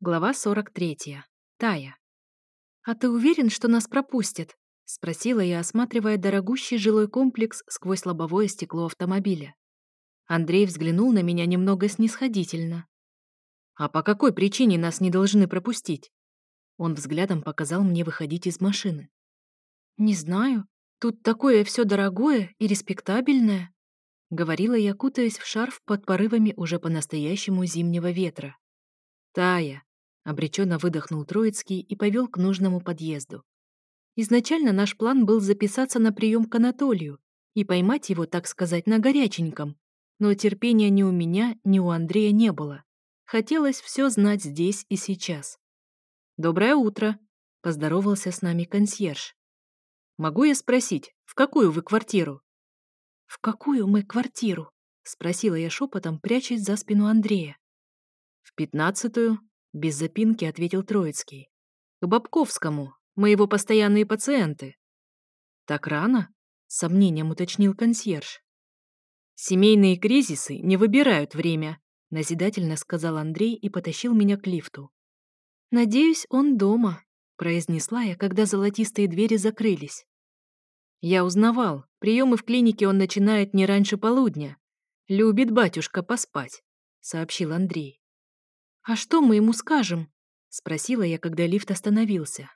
Глава 43. Тая. «А ты уверен, что нас пропустят?» — спросила я, осматривая дорогущий жилой комплекс сквозь лобовое стекло автомобиля. Андрей взглянул на меня немного снисходительно. «А по какой причине нас не должны пропустить?» Он взглядом показал мне выходить из машины. «Не знаю. Тут такое все дорогое и респектабельное», — говорила я, кутаясь в шарф под порывами уже по-настоящему зимнего ветра. «Тая, Обреченно выдохнул Троицкий и повел к нужному подъезду. Изначально наш план был записаться на прием к Анатолию и поймать его, так сказать, на горяченьком. Но терпения ни у меня, ни у Андрея не было. Хотелось все знать здесь и сейчас. «Доброе утро», — поздоровался с нами консьерж. «Могу я спросить, в какую вы квартиру?» «В какую мы квартиру?» — спросила я шепотом, прячась за спину Андрея. «В пятнадцатую», без запинки ответил Троицкий. «К Бабковскому, Мы его постоянные пациенты». «Так рано?» — сомнением уточнил консьерж. «Семейные кризисы не выбирают время», — назидательно сказал Андрей и потащил меня к лифту. «Надеюсь, он дома», — произнесла я, когда золотистые двери закрылись. «Я узнавал, приемы в клинике он начинает не раньше полудня. Любит батюшка поспать», — сообщил Андрей. «А что мы ему скажем?» — спросила я, когда лифт остановился.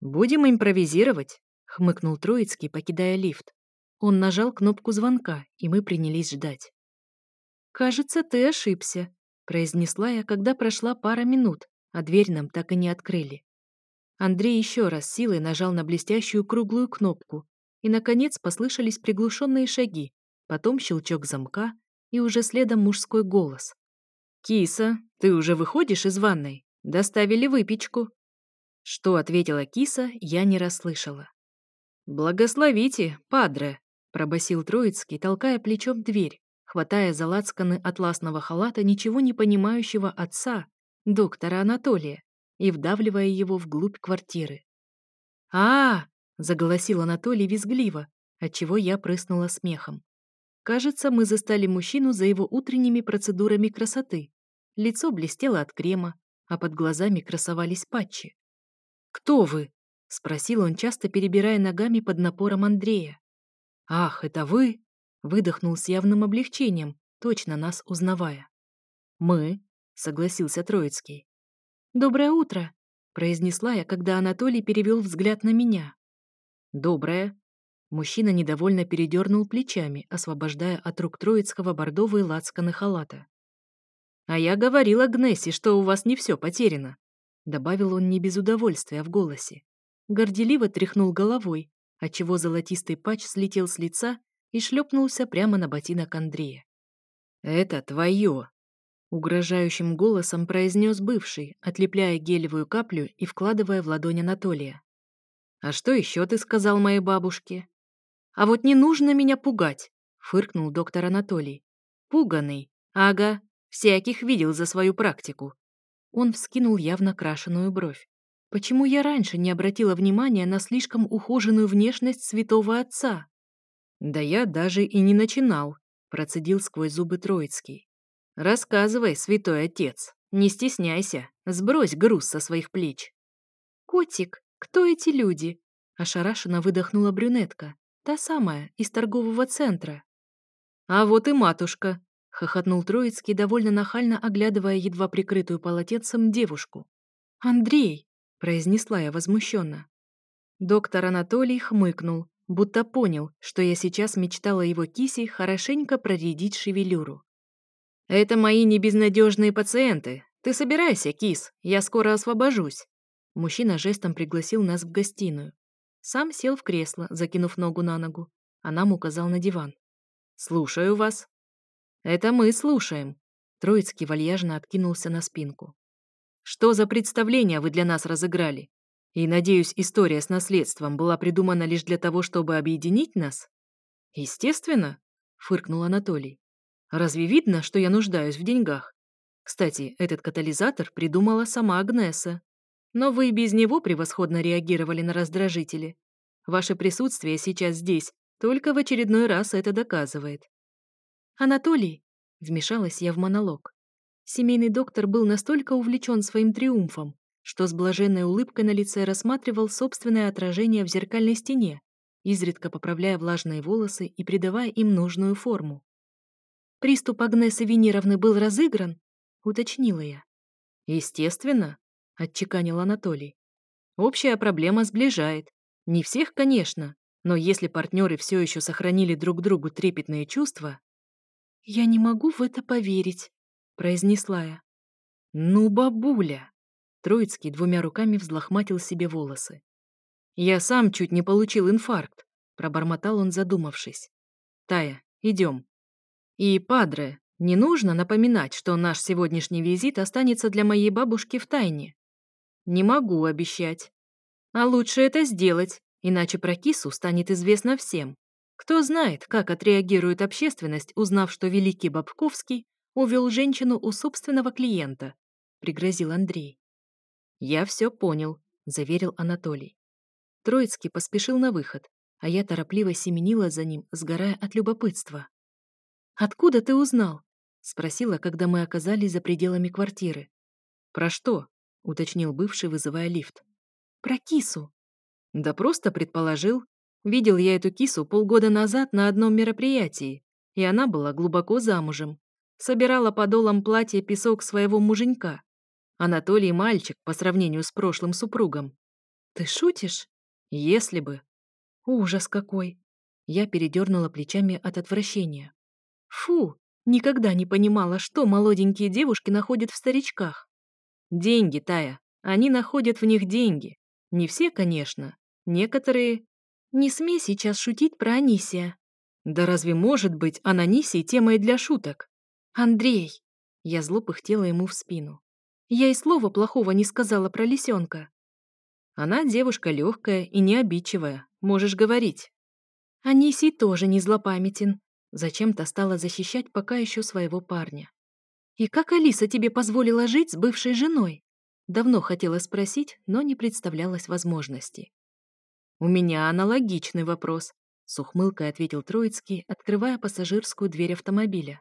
«Будем импровизировать», — хмыкнул Троицкий, покидая лифт. Он нажал кнопку звонка, и мы принялись ждать. «Кажется, ты ошибся», — произнесла я, когда прошла пара минут, а дверь нам так и не открыли. Андрей еще раз силой нажал на блестящую круглую кнопку, и, наконец, послышались приглушенные шаги, потом щелчок замка и уже следом мужской голос. «Киса, «Ты уже выходишь из ванной? Доставили выпечку». Что ответила киса, я не расслышала. «Благословите, падре», — пробасил Троицкий, толкая плечом дверь, хватая за лацканы атласного халата ничего не понимающего отца, доктора Анатолия, и вдавливая его вглубь квартиры. а, заголосил Анатолий визгливо, отчего я прыснула смехом. Кажется, мы застали мужчину за его утренними процедурами красоты, Лицо блестело от крема, а под глазами красовались патчи. «Кто вы?» — спросил он, часто перебирая ногами под напором Андрея. «Ах, это вы?» — выдохнул с явным облегчением, точно нас узнавая. «Мы?» — согласился Троицкий. «Доброе утро!» — произнесла я, когда Анатолий перевел взгляд на меня. «Доброе!» Мужчина недовольно передернул плечами, освобождая от рук Троицкого бордовые лацканы халата. «А я говорила Гнессе, что у вас не все потеряно», — добавил он не без удовольствия в голосе. Горделиво тряхнул головой, отчего золотистый патч слетел с лица и шлепнулся прямо на ботинок Андрея. «Это твое!» — угрожающим голосом произнес бывший, отлепляя гелевую каплю и вкладывая в ладонь Анатолия. «А что еще ты сказал моей бабушке?» «А вот не нужно меня пугать!» — фыркнул доктор Анатолий. Пуганный, Ага, Всяких видел за свою практику». Он вскинул явно крашеную бровь. «Почему я раньше не обратила внимания на слишком ухоженную внешность святого отца?» «Да я даже и не начинал», — процедил сквозь зубы Троицкий. «Рассказывай, святой отец, не стесняйся, сбрось груз со своих плеч». «Котик, кто эти люди?» — ошарашенно выдохнула брюнетка, та самая, из торгового центра. «А вот и матушка», — хохотнул Троицкий, довольно нахально оглядывая едва прикрытую полотенцем девушку. «Андрей!» — произнесла я возмущенно. Доктор Анатолий хмыкнул, будто понял, что я сейчас мечтала его киси хорошенько проредить шевелюру. «Это мои небезнадежные пациенты. Ты собирайся, кис, я скоро освобожусь». Мужчина жестом пригласил нас в гостиную. Сам сел в кресло, закинув ногу на ногу, а нам указал на диван. «Слушаю вас», «Это мы слушаем». Троицкий вальяжно откинулся на спинку. «Что за представление вы для нас разыграли? И, надеюсь, история с наследством была придумана лишь для того, чтобы объединить нас?» «Естественно», — фыркнул Анатолий. «Разве видно, что я нуждаюсь в деньгах? Кстати, этот катализатор придумала сама Агнеса. Но вы без него превосходно реагировали на раздражители. Ваше присутствие сейчас здесь только в очередной раз это доказывает. «Анатолий!» — вмешалась я в монолог. Семейный доктор был настолько увлечен своим триумфом, что с блаженной улыбкой на лице рассматривал собственное отражение в зеркальной стене, изредка поправляя влажные волосы и придавая им нужную форму. «Приступ Агнесы Венеровны был разыгран?» — уточнила я. «Естественно», — отчеканил Анатолий. «Общая проблема сближает. Не всех, конечно, но если партнеры все еще сохранили друг другу трепетные чувства, «Я не могу в это поверить», — произнесла я. «Ну, бабуля!» Троицкий двумя руками взлохматил себе волосы. «Я сам чуть не получил инфаркт», — пробормотал он, задумавшись. «Тая, идем». «И, падре, не нужно напоминать, что наш сегодняшний визит останется для моей бабушки в тайне. Не могу обещать. А лучше это сделать, иначе про кису станет известно всем. Кто знает, как отреагирует общественность, узнав, что великий Бабковский увел женщину у собственного клиента, пригрозил Андрей. «Я все понял», — заверил Анатолий. Троицкий поспешил на выход, а я торопливо семенила за ним, сгорая от любопытства. «Откуда ты узнал?» — спросила, когда мы оказались за пределами квартиры. «Про что?» — уточнил бывший, вызывая лифт. «Про кису». «Да просто предположил. Видел я эту кису полгода назад на одном мероприятии, и она была глубоко замужем. Собирала подолом платье песок своего муженька. Анатолий мальчик по сравнению с прошлым супругом. «Ты шутишь?» «Если бы». «Ужас какой!» Я передернула плечами от отвращения. «Фу! Никогда не понимала, что молоденькие девушки находят в старичках». «Деньги, Тая. Они находят в них деньги. Не все, конечно. Некоторые не смей сейчас шутить про Анисия. Да разве может быть Ананисий темой для шуток? Андрей! Я зло пыхтела ему в спину. Я и слова плохого не сказала про лисенка. Она девушка легкая и не обидчивая, можешь говорить. Анисий тоже не злопамятен. Зачем-то стала защищать пока еще своего парня. И как Алиса тебе позволила жить с бывшей женой? Давно хотела спросить, но не представлялась возможности. «У меня аналогичный вопрос», — с ухмылкой ответил Троицкий, открывая пассажирскую дверь автомобиля.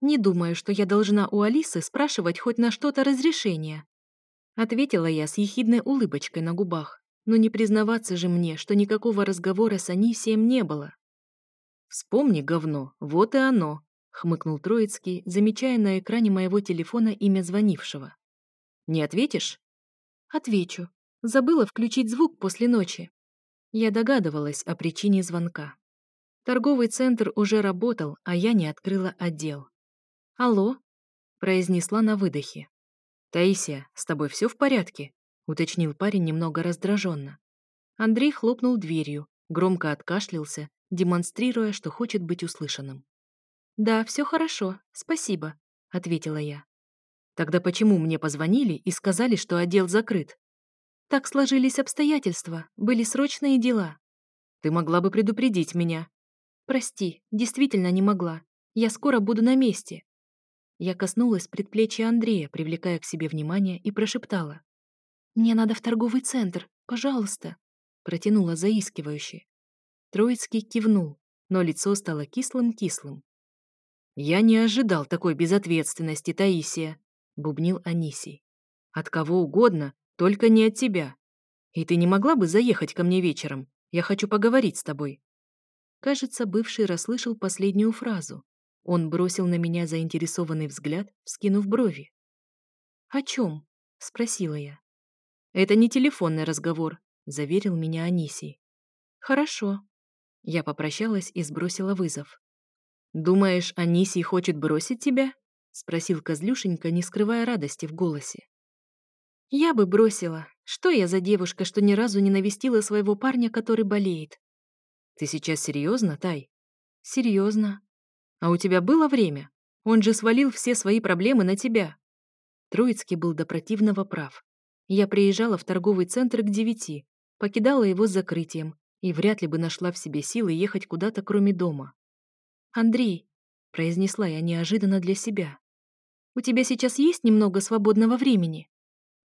«Не думаю, что я должна у Алисы спрашивать хоть на что-то разрешение», — ответила я с ехидной улыбочкой на губах. Но не признаваться же мне, что никакого разговора с Анисием не было. «Вспомни, говно, вот и оно», — хмыкнул Троицкий, замечая на экране моего телефона имя звонившего. «Не ответишь?» «Отвечу. Забыла включить звук после ночи. Я догадывалась о причине звонка. Торговый центр уже работал, а я не открыла отдел. «Алло?» — произнесла на выдохе. «Таисия, с тобой все в порядке?» — уточнил парень немного раздраженно. Андрей хлопнул дверью, громко откашлялся, демонстрируя, что хочет быть услышанным. «Да, все хорошо, спасибо», — ответила я. «Тогда почему мне позвонили и сказали, что отдел закрыт?» Так сложились обстоятельства, были срочные дела. Ты могла бы предупредить меня. Прости, действительно не могла. Я скоро буду на месте. Я коснулась предплечья Андрея, привлекая к себе внимание, и прошептала. «Мне надо в торговый центр, пожалуйста», — протянула заискивающе. Троицкий кивнул, но лицо стало кислым-кислым. «Я не ожидал такой безответственности, Таисия», — бубнил Анисий. «От кого угодно, только не от тебя. И ты не могла бы заехать ко мне вечером? Я хочу поговорить с тобой». Кажется, бывший расслышал последнюю фразу. Он бросил на меня заинтересованный взгляд, вскинув брови. «О чем?» — спросила я. «Это не телефонный разговор», — заверил меня Анисий. «Хорошо». Я попрощалась и сбросила вызов. «Думаешь, Анисий хочет бросить тебя?» — спросил Козлюшенька, не скрывая радости в голосе. Я бы бросила. Что я за девушка, что ни разу не навестила своего парня, который болеет? Ты сейчас серьезно, Тай? Серьезно. А у тебя было время? Он же свалил все свои проблемы на тебя. Троицкий был до противного прав. Я приезжала в торговый центр к девяти, покидала его с закрытием и вряд ли бы нашла в себе силы ехать куда-то, кроме дома. «Андрей», — произнесла я неожиданно для себя, — «у тебя сейчас есть немного свободного времени?»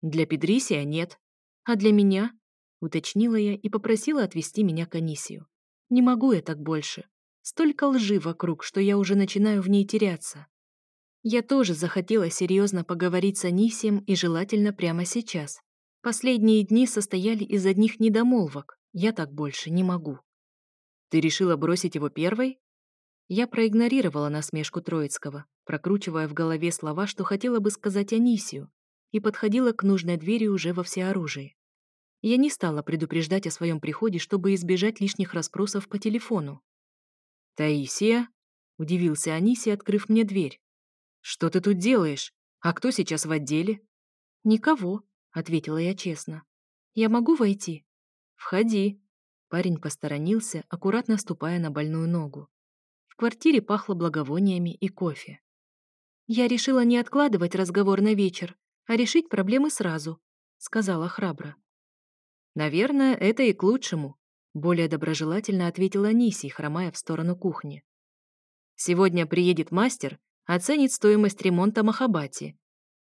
«Для Педрисия нет. А для меня?» — уточнила я и попросила отвезти меня к Анисию. «Не могу я так больше. Столько лжи вокруг, что я уже начинаю в ней теряться. Я тоже захотела серьезно поговорить с Анисием и желательно прямо сейчас. Последние дни состояли из одних недомолвок. Я так больше не могу. Ты решила бросить его первой? Я проигнорировала насмешку Троицкого, прокручивая в голове слова, что хотела бы сказать Анисию, и подходила к нужной двери уже во всеоружии. Я не стала предупреждать о своем приходе, чтобы избежать лишних расспросов по телефону. «Таисия?» — удивился Аниси, открыв мне дверь. «Что ты тут делаешь? А кто сейчас в отделе?» «Никого», — ответила я честно. «Я могу войти?» «Входи». Парень посторонился, аккуратно ступая на больную ногу. В квартире пахло благовониями и кофе. «Я решила не откладывать разговор на вечер а решить проблемы сразу», — сказала храбро. «Наверное, это и к лучшему», — более доброжелательно ответила Ниси, хромая в сторону кухни. «Сегодня приедет мастер, оценит стоимость ремонта Махабати.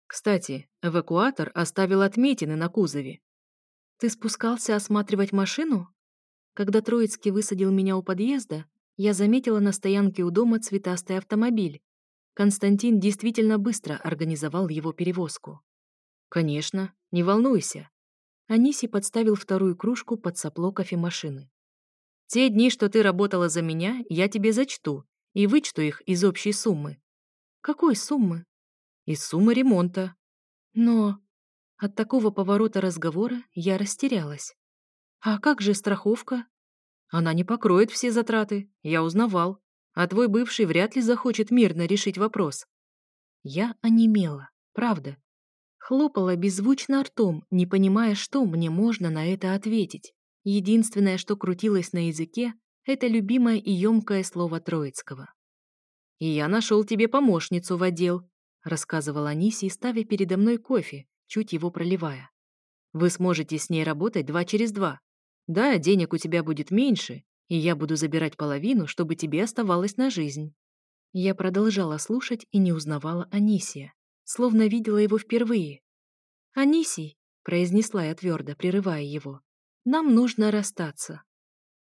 Кстати, эвакуатор оставил отметины на кузове». «Ты спускался осматривать машину?» Когда Троицкий высадил меня у подъезда, я заметила на стоянке у дома цветастый автомобиль. Константин действительно быстро организовал его перевозку. «Конечно, не волнуйся». Аниси подставил вторую кружку под сопло кофемашины. «Те дни, что ты работала за меня, я тебе зачту и вычту их из общей суммы». «Какой суммы?» «Из суммы ремонта». «Но...» От такого поворота разговора я растерялась. «А как же страховка?» «Она не покроет все затраты, я узнавал. А твой бывший вряд ли захочет мирно решить вопрос». Я онемела, правда. Хлопала беззвучно ртом, не понимая, что мне можно на это ответить. Единственное, что крутилось на языке, это любимое и ёмкое слово Троицкого. «И я нашел тебе помощницу в отдел», — рассказывал Аниси, ставя передо мной кофе, чуть его проливая. «Вы сможете с ней работать два через два. Да, денег у тебя будет меньше, и я буду забирать половину, чтобы тебе оставалось на жизнь». Я продолжала слушать и не узнавала Анисия словно видела его впервые. «Анисий», — произнесла я твердо, прерывая его, — «нам нужно расстаться».